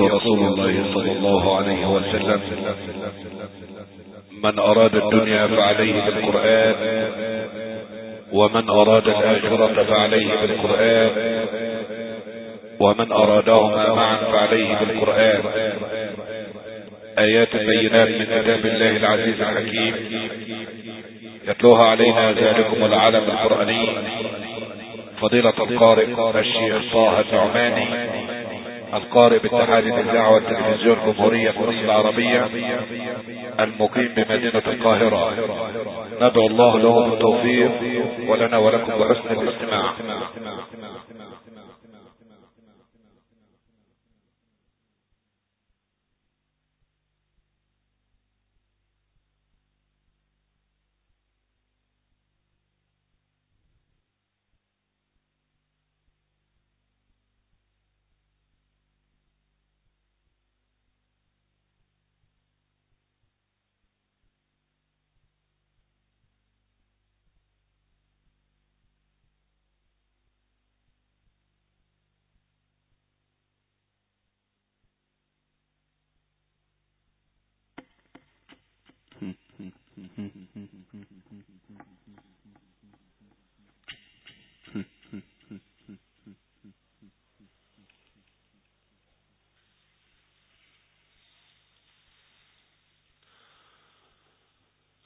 رسول الله صلى الله عليه وسلم. من أراد الدنيا فعليه بالقرآن ومن أراد الآخرة فعليه بالقرآن ومن أرادهما معا فعليه بالقرآن. آيات بينات من كتاب الله العزيز الحكيم. يتلوها علينا ذلكم العالم القرآني فضيلة القارئ الشيخ طه النعماني. القارئ باتحاد الاذاعه والتلفزيون جمهورية مصر العربية المقيم بمدينة القاهرة. ندعو الله له بالتوفيق ولنا ولكم بحسن الاستماع.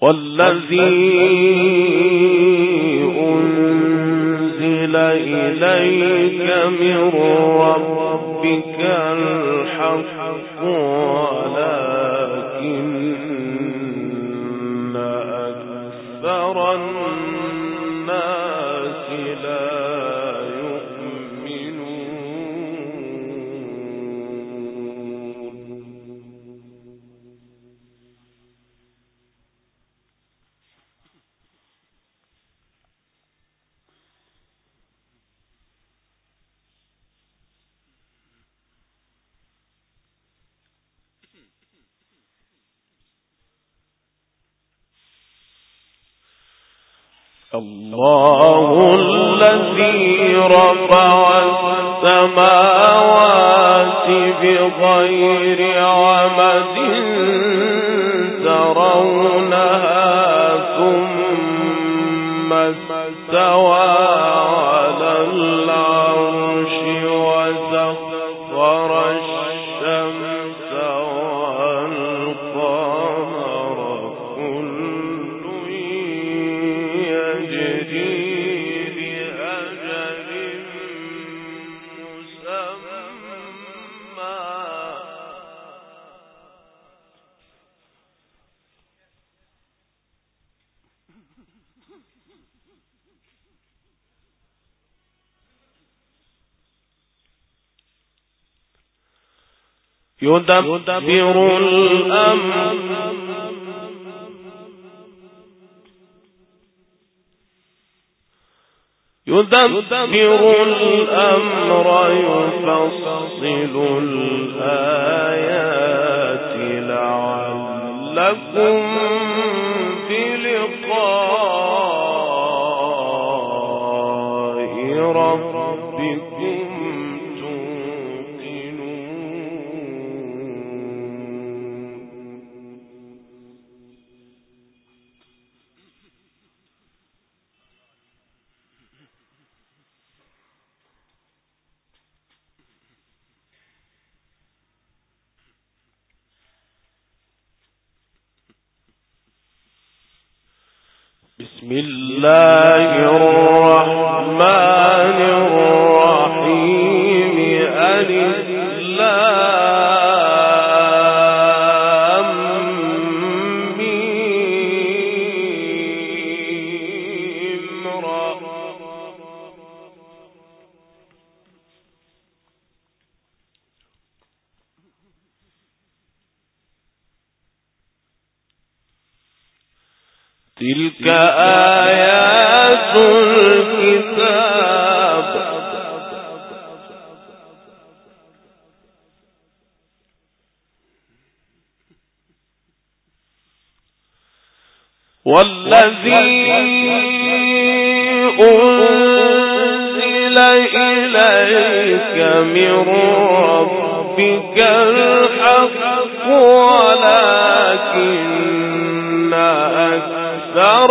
والذي أنزل إليك من ربك الحق. يدبر الأمر. يدبر الأمر يفصل الآيات لعلكم الله الرحمن والذي أنزل إليك من ربك الحق ولكن أكثر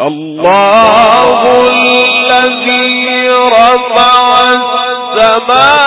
الله الذي رفع السماوات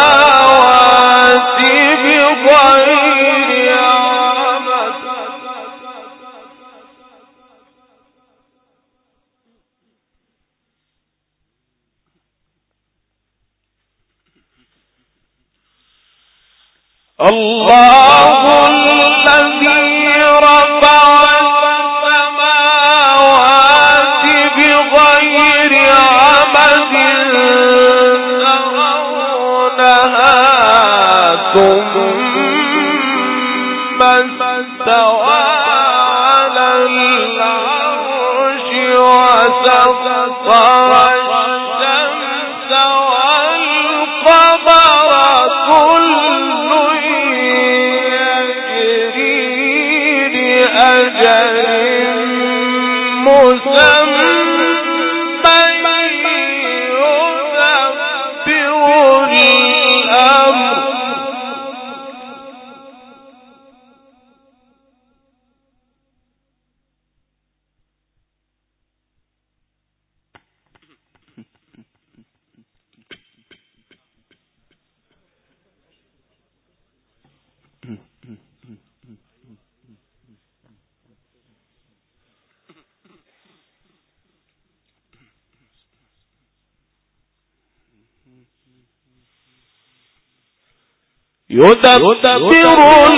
يدبر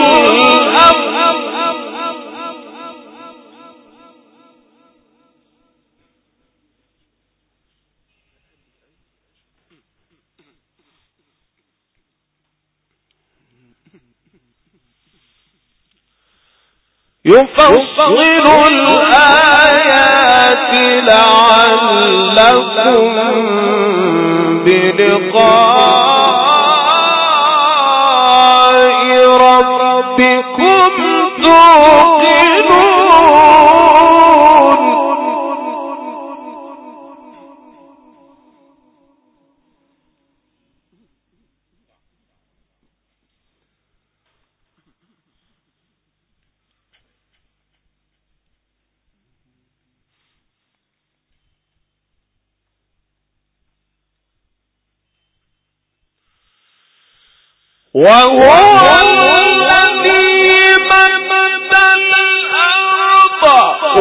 يفصل الآيات لعلكم بلقاء وهو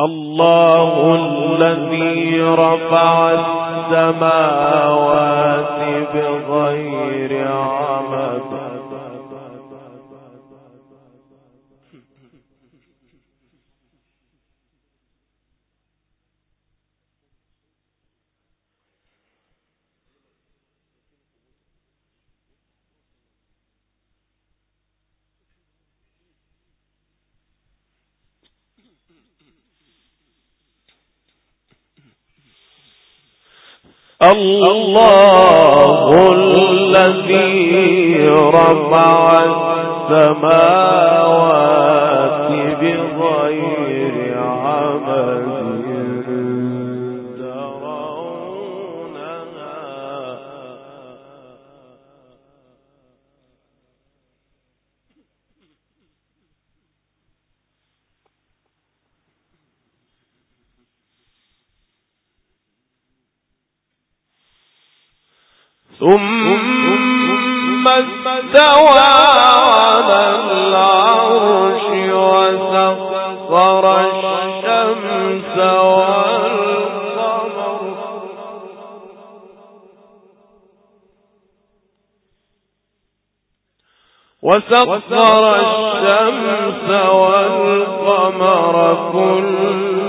الله الذي رفع السماوات بغير عمد الله الذي رفع السماوات بغير وسخر الشمس والقمر كل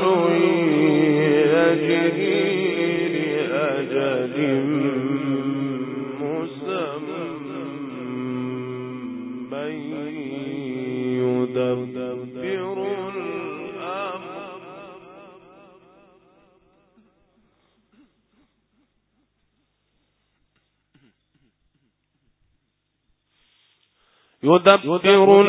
يدبر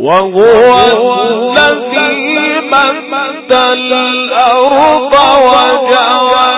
وهو الذي مد الأرض وجعل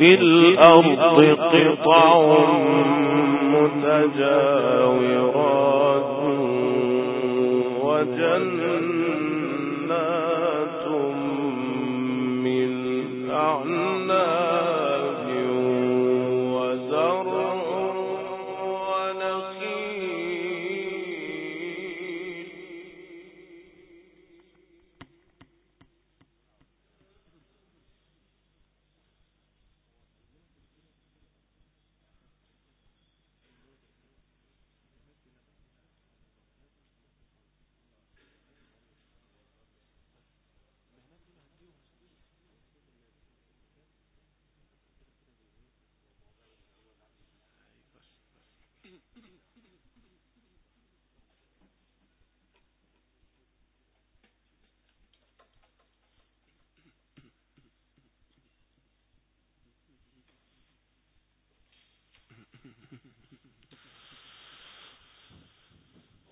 في الأرض قطع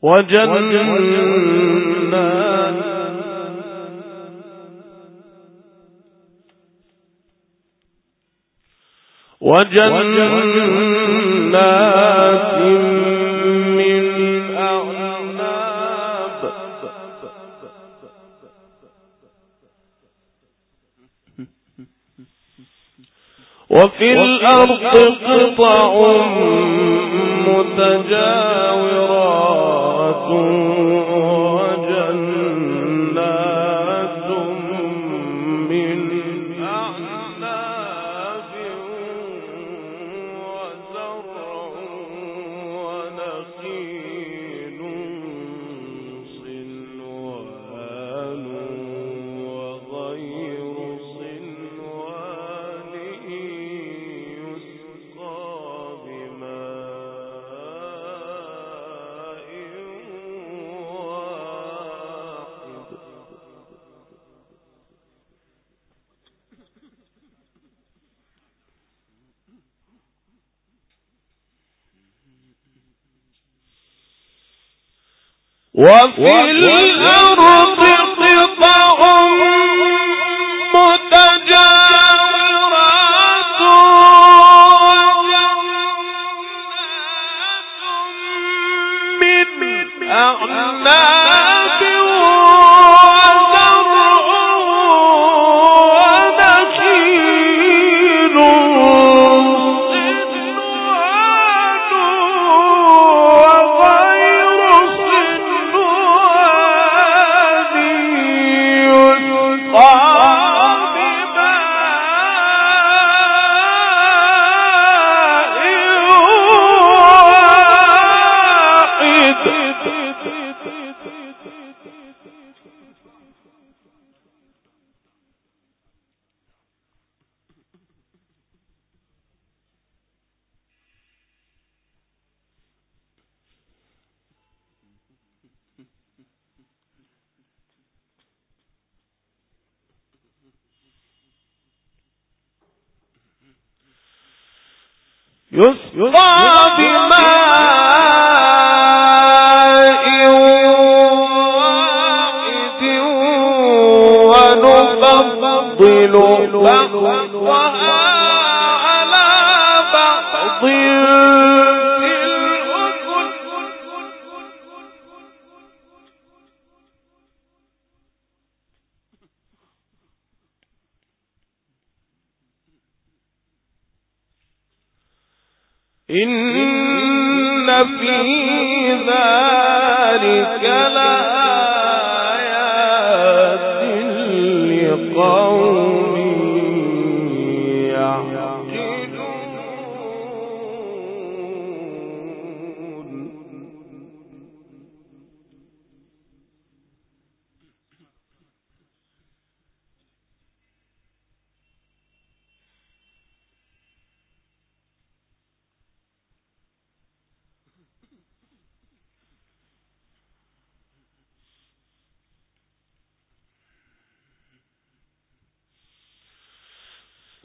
وجنات وجنات وفي الأرض قطع متجاورات. وفي الأرض نفضل بعضها على بعض في الأكل إن في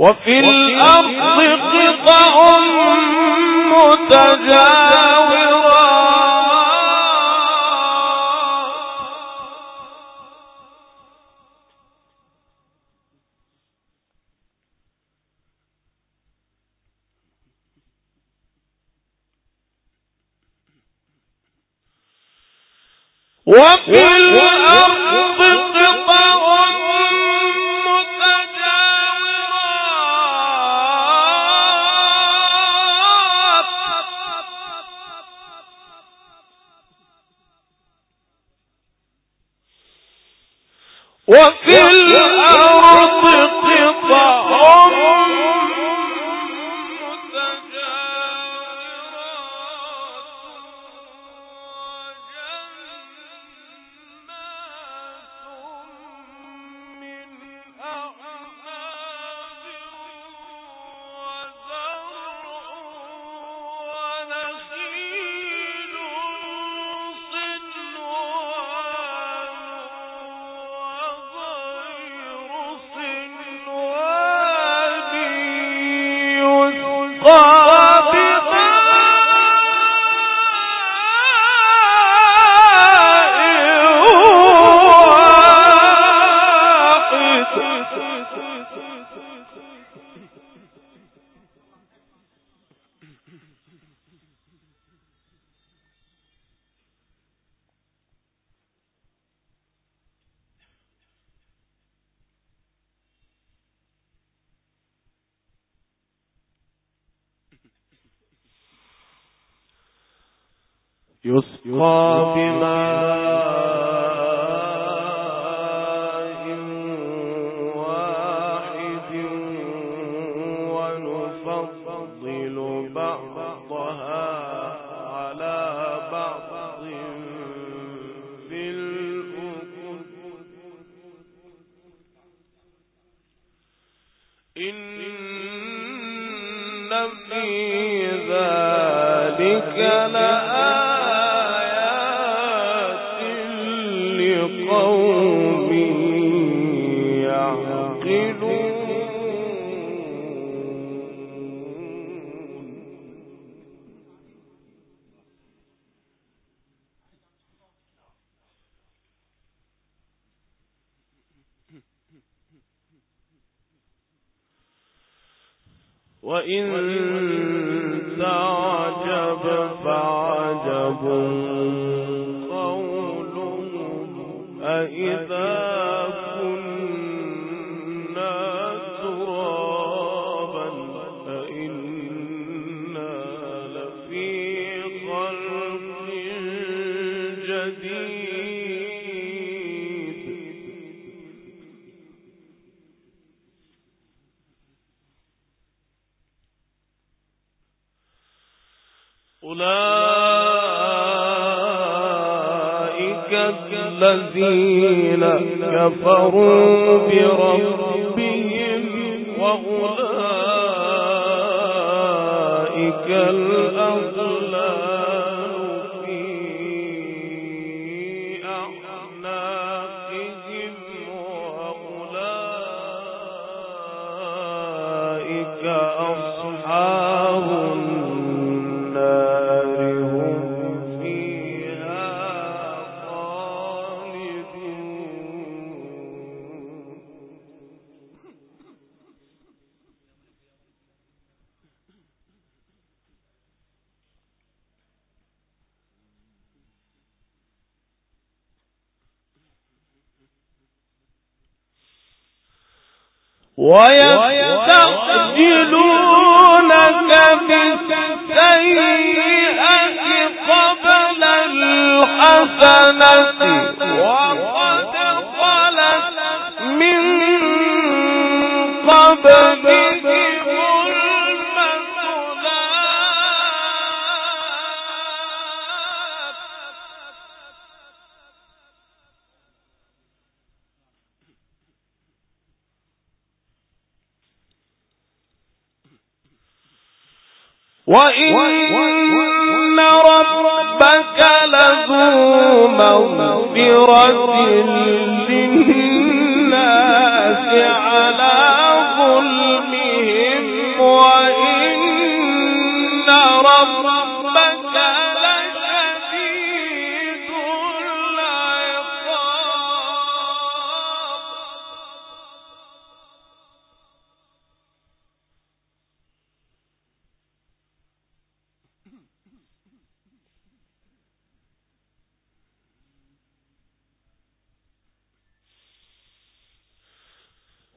وفي وفي الأرض بابا لأغنام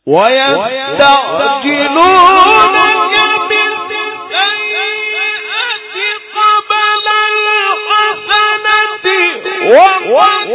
ويستعجلونك بالسيئة قبل الحسنة وقد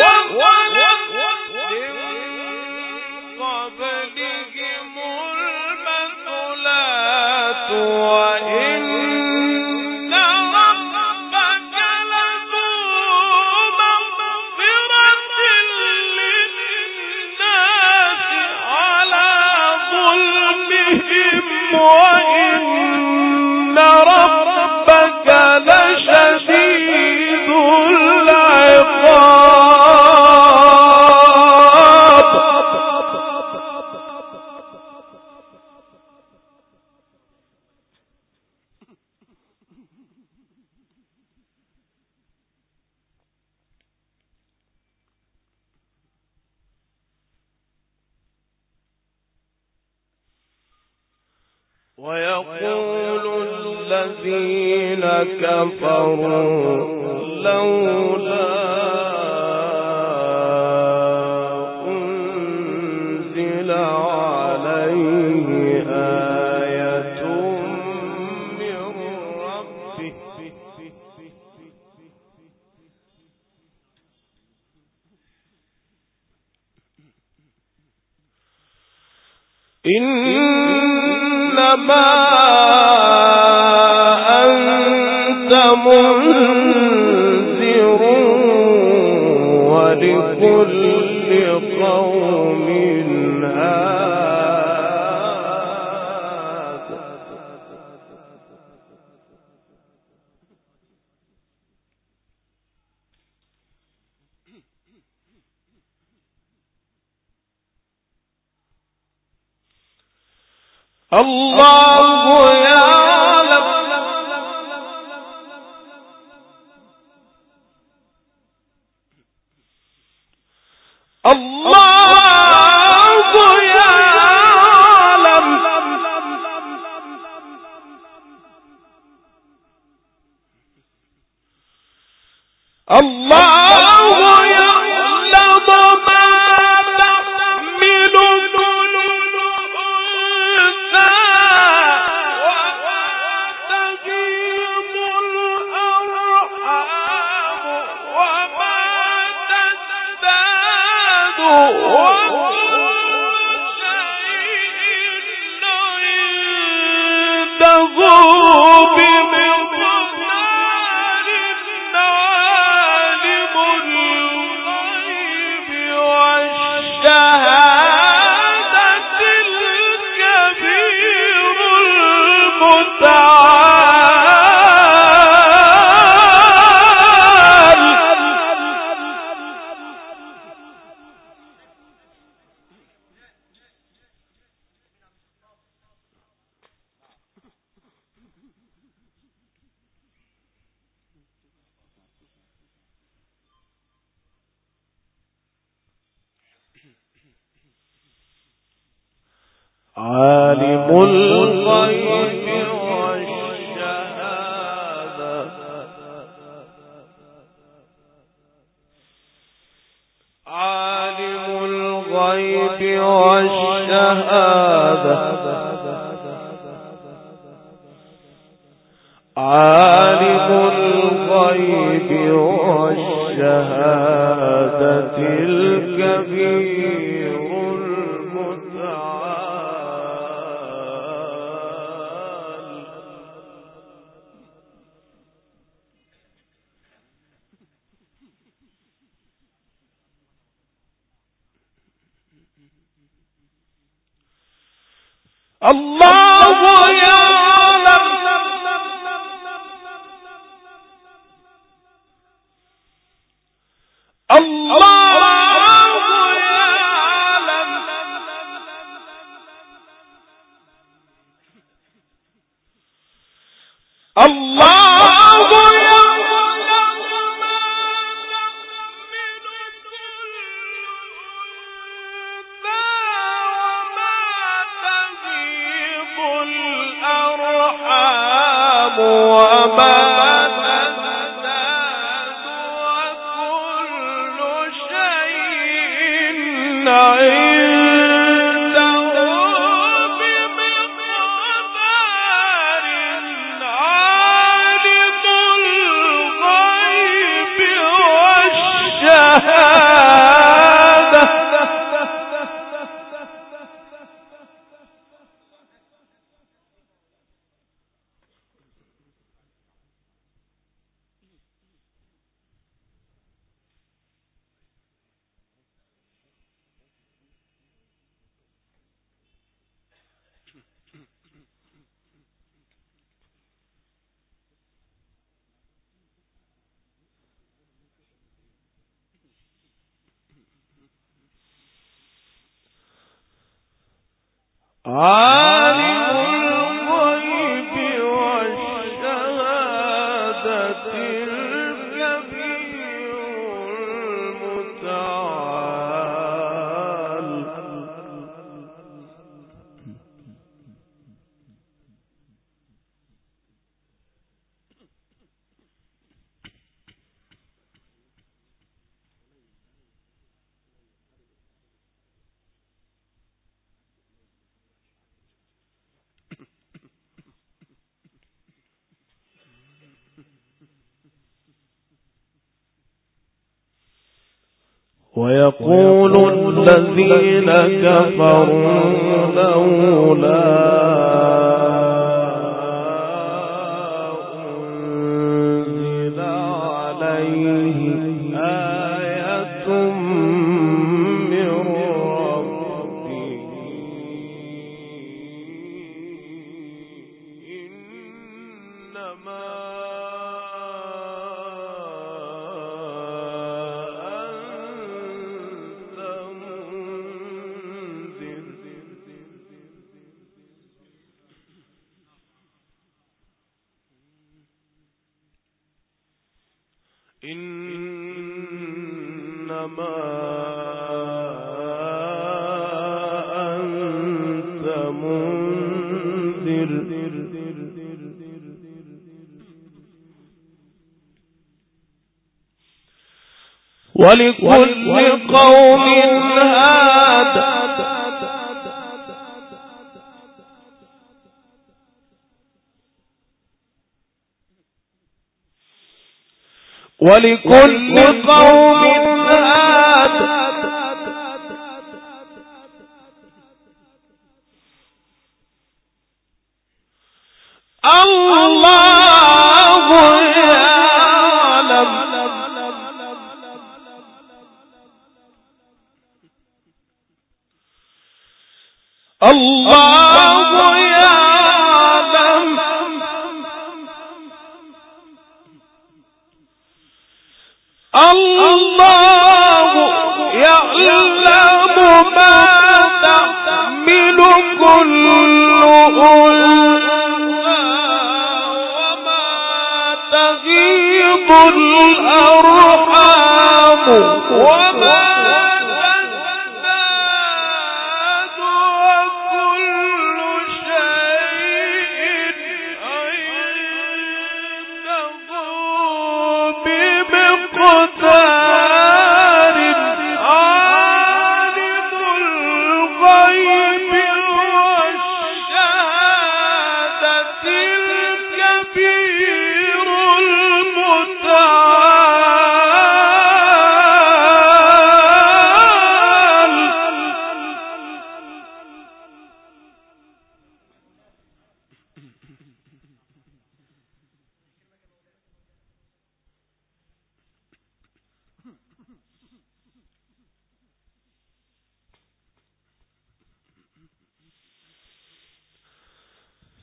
إنما أنت منذر ولكل ويقول الذين كفروا لولا ولكل قوم هاد. ولكل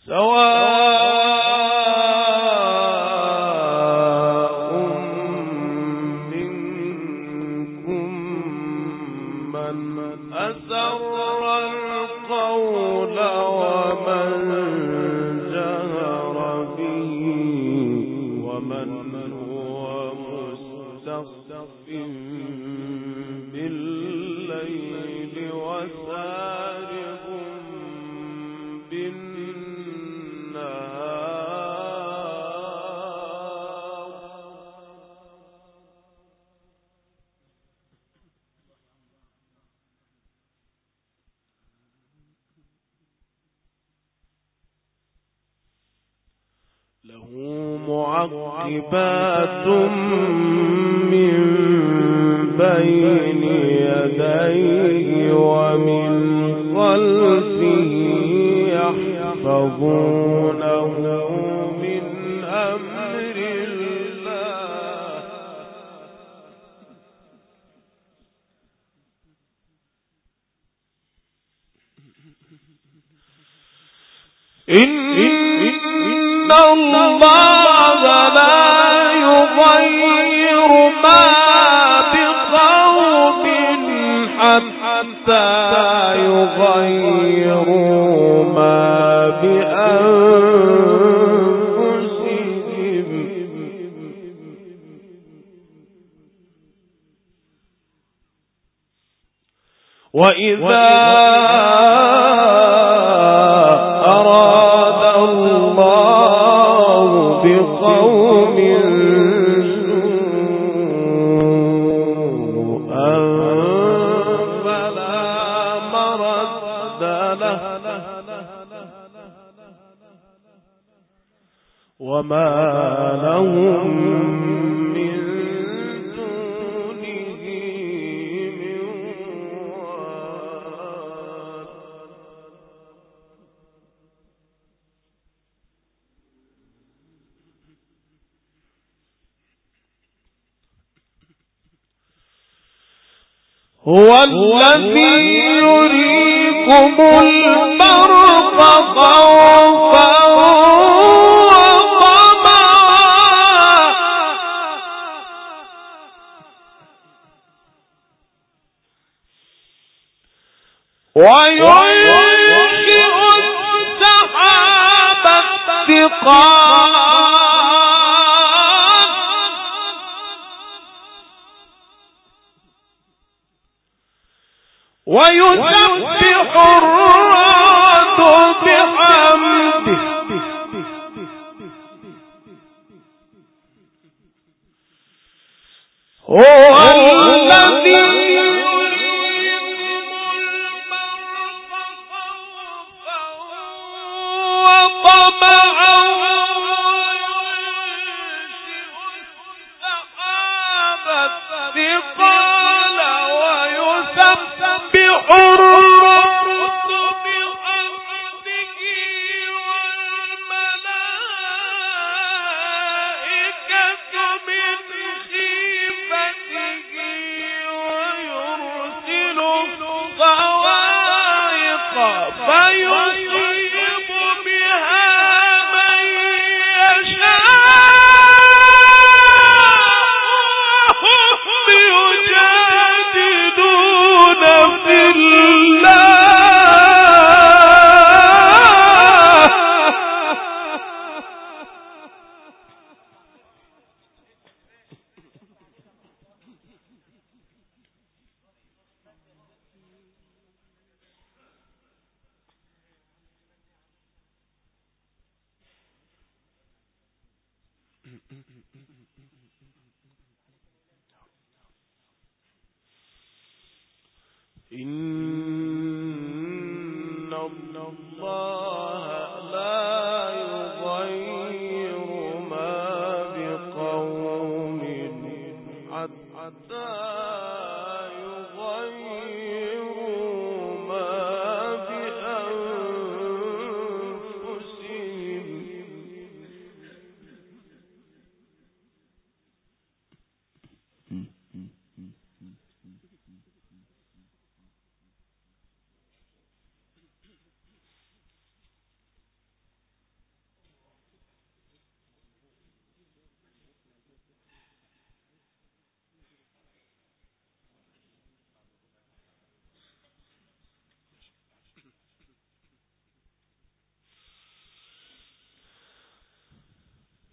سواء وإذا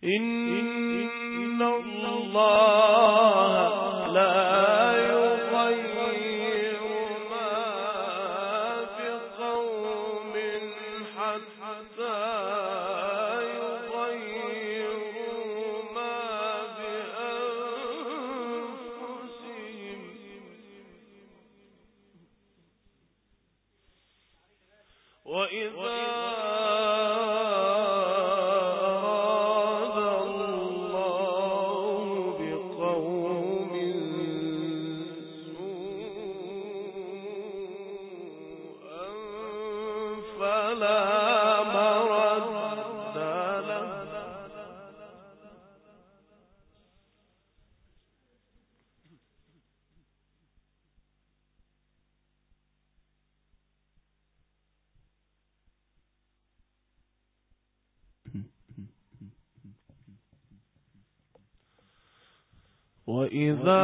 إن الله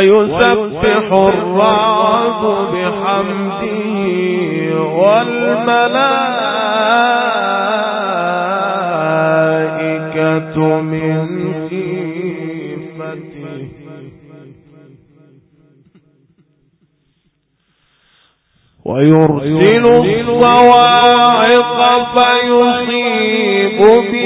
ويسبح الرعب بحمده والملائكة من خيفته. ويرسل الصواعق فيصيب به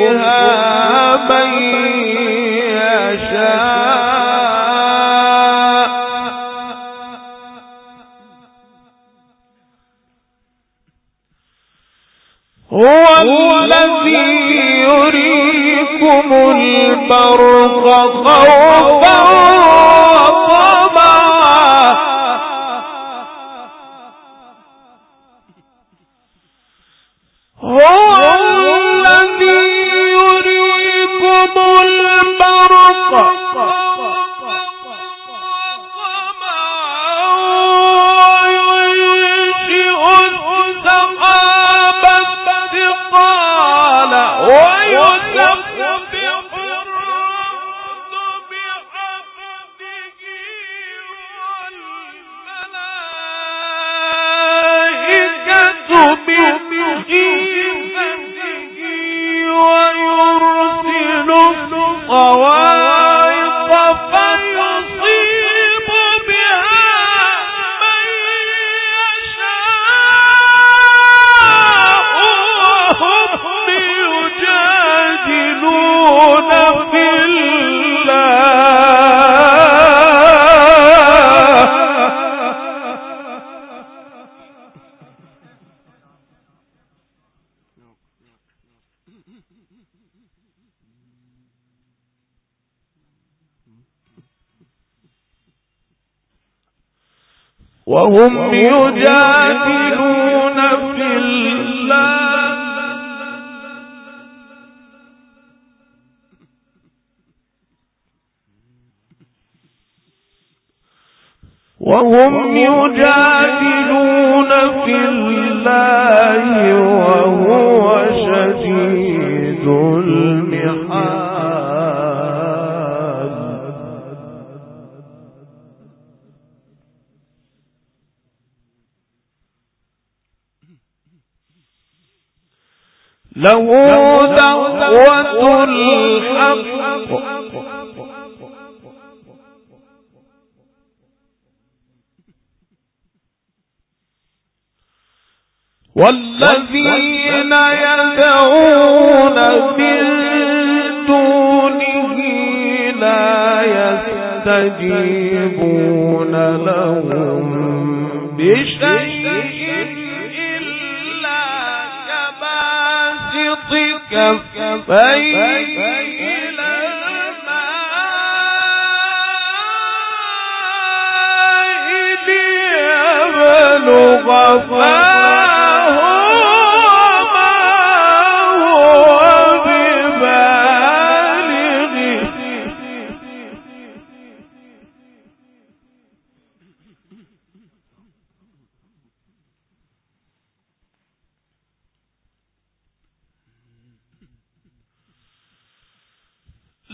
وهم يجادلون في الله. وهم يجادلون في الله وهو شديد له دعوة الحق. والذين يدعون من دونه لا يستجيبون لهم بشيء. كباسط كفيه إلى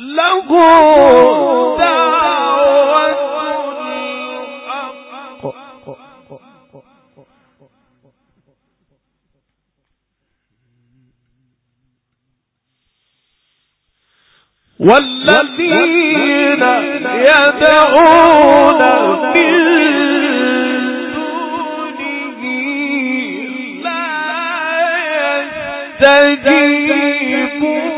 له دعوة. والذين يدعون من دونه لا يستجيبون.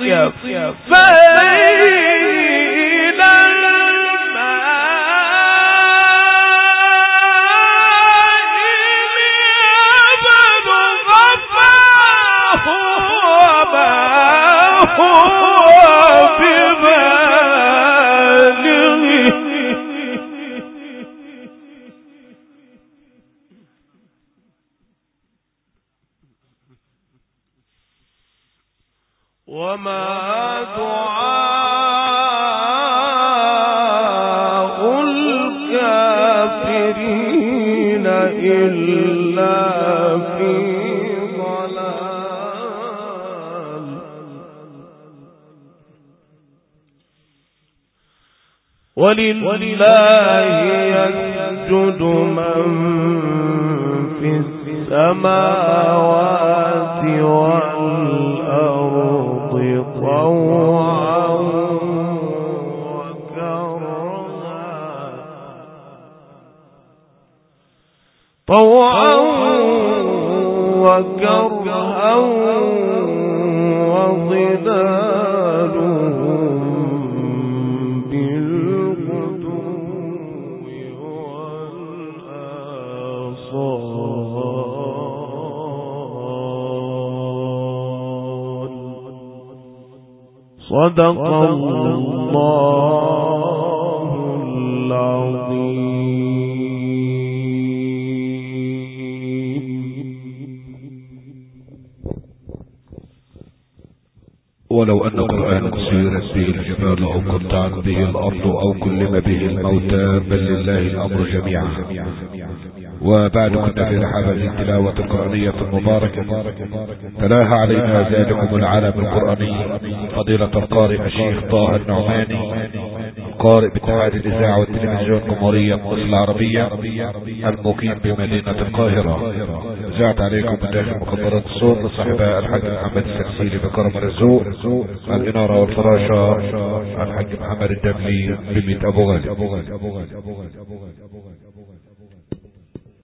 yep, yep. ولله يسجد من في السماوات والأرض طوعا وكرها. طوعا وكرها. صدق الله العظيم. ولو أن قرآنا سيرت به الجبال أو قطعت به الأرض أو كلم به الموتى بل لله الأمر جميعا. وبعد كنا في رحابة التلاوة القرآنية المباركة تلاها علينا ذلكم العالم القرآني. فضيلة القارئ الشيخ طه النعماني قارئ باتحاد الإذاعة والتلفزيون الجمهورية مصر العربية المقيم بمدينة القاهرة. جاءت عليكم من داخل مخبرات الصوت لصاحبها الحاج محمد السكسيلي بكرم الرزوق الإنارة والفراشة الحاج محمد الدبلي بميت أبو غالي.